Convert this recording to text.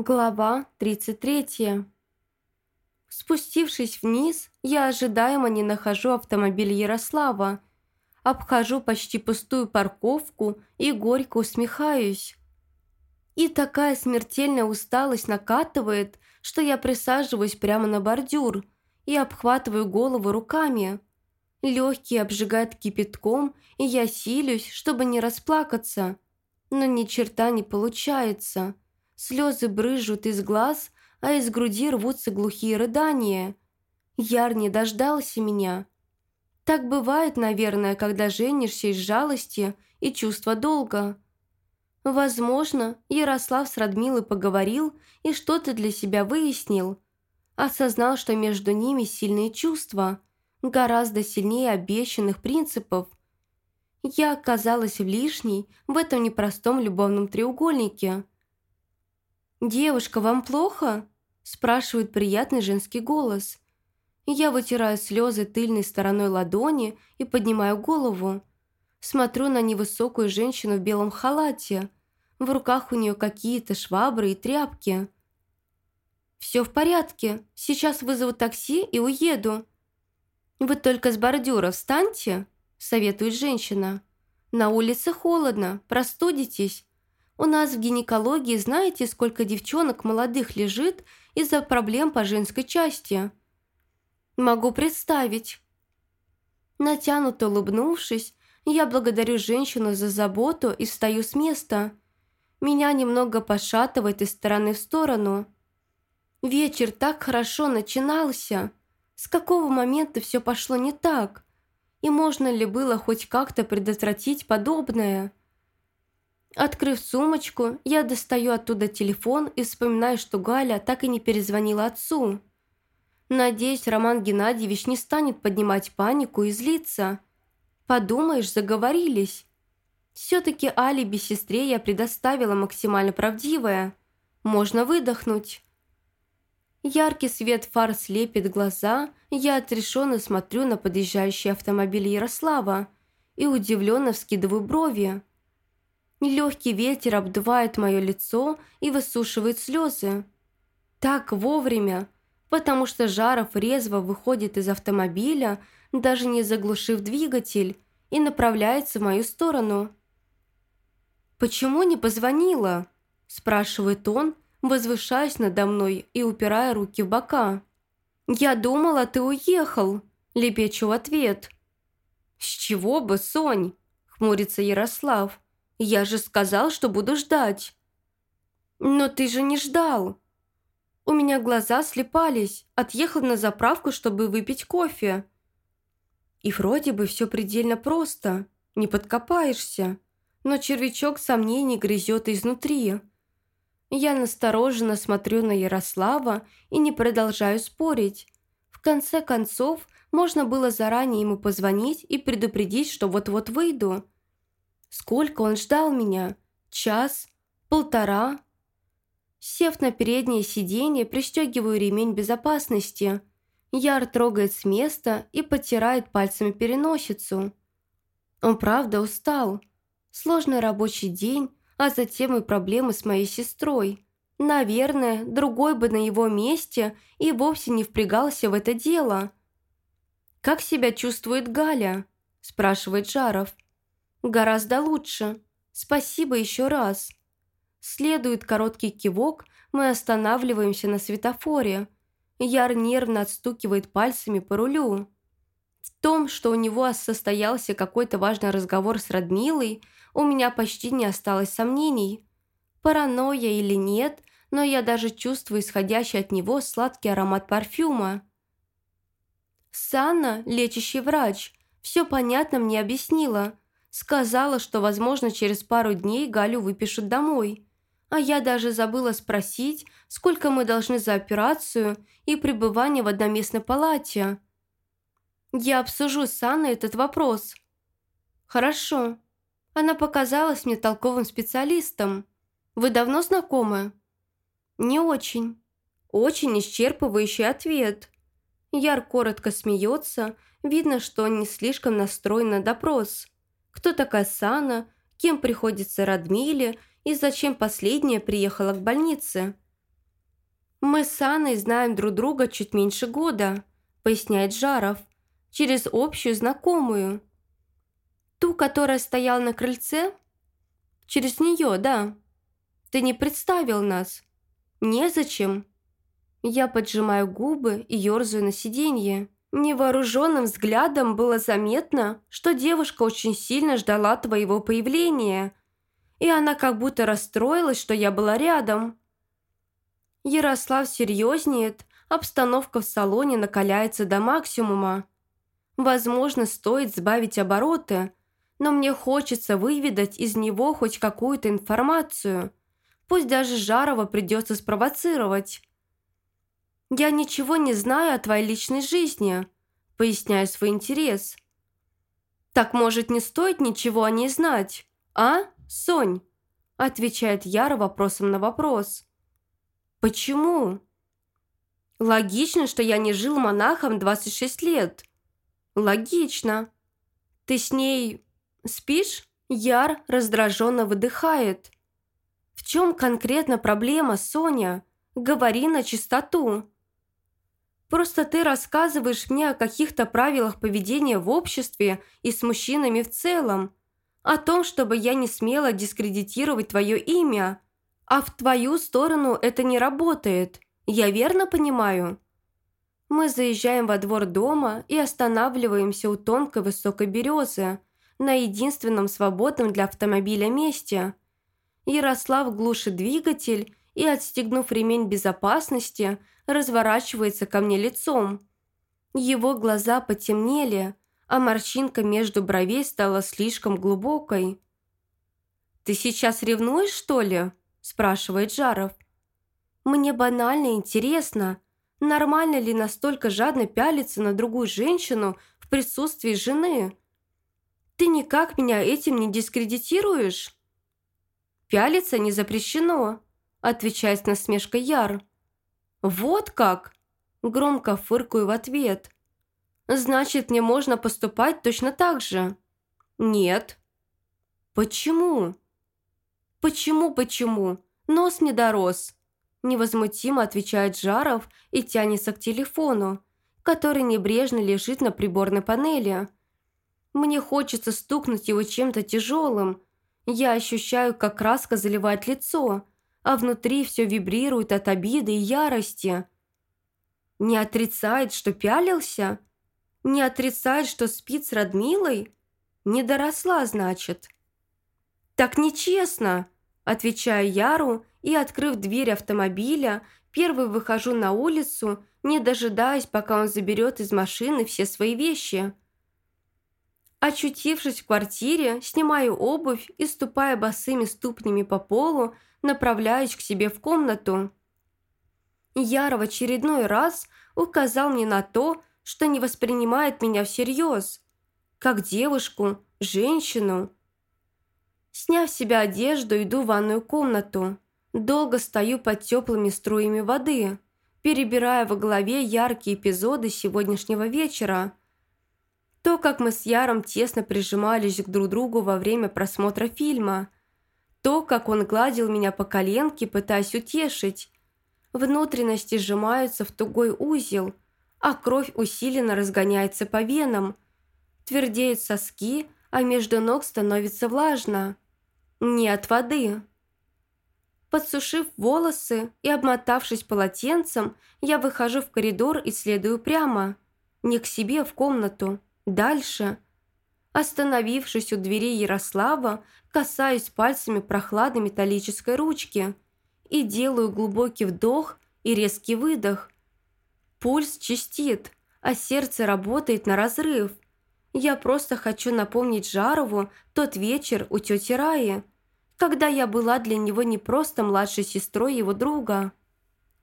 Глава 33. Спустившись вниз, я ожидаемо не нахожу автомобиль Ярослава. Обхожу почти пустую парковку и горько усмехаюсь. И такая смертельная усталость накатывает, что я присаживаюсь прямо на бордюр и обхватываю голову руками. Легкие обжигают кипятком, и я силюсь, чтобы не расплакаться. Но ни черта не получается – Слезы брызжут из глаз, а из груди рвутся глухие рыдания. Яр не дождался меня. Так бывает, наверное, когда женишься из жалости и чувства долга. Возможно, Ярослав с Радмилой поговорил и что-то для себя выяснил. Осознал, что между ними сильные чувства, гораздо сильнее обещанных принципов. Я оказалась лишней в этом непростом любовном треугольнике – «Девушка, вам плохо?» – спрашивает приятный женский голос. Я вытираю слезы тыльной стороной ладони и поднимаю голову. Смотрю на невысокую женщину в белом халате. В руках у нее какие-то швабры и тряпки. «Все в порядке. Сейчас вызову такси и уеду». «Вы только с бордюра встаньте», – советует женщина. «На улице холодно, простудитесь. У нас в гинекологии знаете, сколько девчонок молодых лежит из-за проблем по женской части? Могу представить. Натянуто улыбнувшись, я благодарю женщину за заботу и встаю с места. Меня немного пошатывает из стороны в сторону. Вечер так хорошо начинался. С какого момента все пошло не так? И можно ли было хоть как-то предотвратить подобное? Открыв сумочку, я достаю оттуда телефон и вспоминаю, что Галя так и не перезвонила отцу. Надеюсь, Роман Геннадьевич не станет поднимать панику и злиться. Подумаешь, заговорились. Все-таки алиби сестре я предоставила максимально правдивое. Можно выдохнуть. Яркий свет фар слепит глаза, я отрешенно смотрю на подъезжающий автомобиль Ярослава и удивленно вскидываю брови. Легкий ветер обдувает мое лицо и высушивает слезы. Так вовремя, потому что Жаров резво выходит из автомобиля, даже не заглушив двигатель, и направляется в мою сторону. «Почему не позвонила?» – спрашивает он, возвышаясь надо мной и упирая руки в бока. «Я думала, ты уехал», – лепечу в ответ. «С чего бы, Сонь?» – хмурится Ярослав. Я же сказал, что буду ждать». «Но ты же не ждал». У меня глаза слепались, отъехал на заправку, чтобы выпить кофе. И вроде бы все предельно просто, не подкопаешься, но червячок сомнений грызет изнутри. Я настороженно смотрю на Ярослава и не продолжаю спорить. В конце концов, можно было заранее ему позвонить и предупредить, что вот-вот выйду. Сколько он ждал меня? Час? Полтора? Сев на переднее сиденье, пристегиваю ремень безопасности. Яр трогает с места и потирает пальцами переносицу. Он правда устал. Сложный рабочий день, а затем и проблемы с моей сестрой. Наверное, другой бы на его месте и вовсе не впрягался в это дело. «Как себя чувствует Галя?» – спрашивает Жаров. «Гораздо лучше. Спасибо еще раз». Следует короткий кивок, мы останавливаемся на светофоре. Яр нервно отстукивает пальцами по рулю. В том, что у него состоялся какой-то важный разговор с Радмилой, у меня почти не осталось сомнений. Паранойя или нет, но я даже чувствую исходящий от него сладкий аромат парфюма. Санна, лечащий врач, все понятно мне объяснила – Сказала, что, возможно, через пару дней Галю выпишут домой. А я даже забыла спросить, сколько мы должны за операцию и пребывание в одноместной палате. Я обсужу с Анной этот вопрос. Хорошо. Она показалась мне толковым специалистом. Вы давно знакомы? Не очень. Очень исчерпывающий ответ. Яр коротко смеется, видно, что он не слишком настроен на допрос кто такая Сана, кем приходится Радмиле и зачем последняя приехала к больнице. «Мы с Анной знаем друг друга чуть меньше года», – поясняет Жаров, – «через общую знакомую». «Ту, которая стояла на крыльце?» «Через нее, да». «Ты не представил нас?» «Незачем». Я поджимаю губы и ерзаю на сиденье. Невооруженным взглядом было заметно, что девушка очень сильно ждала твоего появления, и она как будто расстроилась, что я была рядом. Ярослав серьезнеет, обстановка в салоне накаляется до максимума. Возможно, стоит сбавить обороты, но мне хочется выведать из него хоть какую-то информацию. Пусть даже Жарова придется спровоцировать. «Я ничего не знаю о твоей личной жизни», поясняю свой интерес. «Так, может, не стоит ничего о ней знать, а, Сонь?» отвечает Яра вопросом на вопрос. «Почему?» «Логично, что я не жил монахом 26 лет». «Логично. Ты с ней спишь?» Яр раздраженно выдыхает. «В чем конкретно проблема, Соня? Говори на чистоту». Просто ты рассказываешь мне о каких-то правилах поведения в обществе и с мужчинами в целом, о том, чтобы я не смела дискредитировать твое имя. А в твою сторону это не работает. Я верно понимаю?» Мы заезжаем во двор дома и останавливаемся у тонкой высокой березы на единственном свободном для автомобиля месте. Ярослав глушит двигатель и, отстегнув ремень безопасности, разворачивается ко мне лицом. Его глаза потемнели, а морщинка между бровей стала слишком глубокой. «Ты сейчас ревнуешь, что ли?» – спрашивает Жаров. «Мне банально интересно, нормально ли настолько жадно пялиться на другую женщину в присутствии жены? Ты никак меня этим не дискредитируешь?» «Пялиться не запрещено», – отвечает с насмешкой Яр. «Вот как?» Громко фыркаю в ответ. «Значит, мне можно поступать точно так же?» «Нет». «Почему?» «Почему, почему? Нос не дорос». Невозмутимо отвечает Жаров и тянется к телефону, который небрежно лежит на приборной панели. Мне хочется стукнуть его чем-то тяжелым. Я ощущаю, как краска заливает лицо – а внутри все вибрирует от обиды и ярости. Не отрицает, что пялился? Не отрицает, что спит с Радмилой? Не доросла, значит. «Так нечестно!» Отвечаю Яру и, открыв дверь автомобиля, первый выхожу на улицу, не дожидаясь, пока он заберет из машины все свои вещи. Очутившись в квартире, снимаю обувь и, ступая босыми ступнями по полу, направляюсь к себе в комнату. Яра в очередной раз указал мне на то, что не воспринимает меня всерьез, как девушку, женщину. Сняв с себя одежду, иду в ванную комнату. Долго стою под теплыми струями воды, перебирая в голове яркие эпизоды сегодняшнего вечера. То, как мы с Яром тесно прижимались к друг другу во время просмотра фильма – то, как он гладил меня по коленке, пытаясь утешить. Внутренности сжимаются в тугой узел, а кровь усиленно разгоняется по венам. Твердеют соски, а между ног становится влажно. Не от воды. Подсушив волосы и обмотавшись полотенцем, я выхожу в коридор и следую прямо. Не к себе в комнату. Дальше – Остановившись у двери Ярослава, касаюсь пальцами прохладной металлической ручки и делаю глубокий вдох и резкий выдох. Пульс чистит, а сердце работает на разрыв. Я просто хочу напомнить Жарову тот вечер у тети Раи, когда я была для него не просто младшей сестрой его друга,